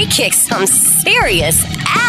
we kick some serious ass.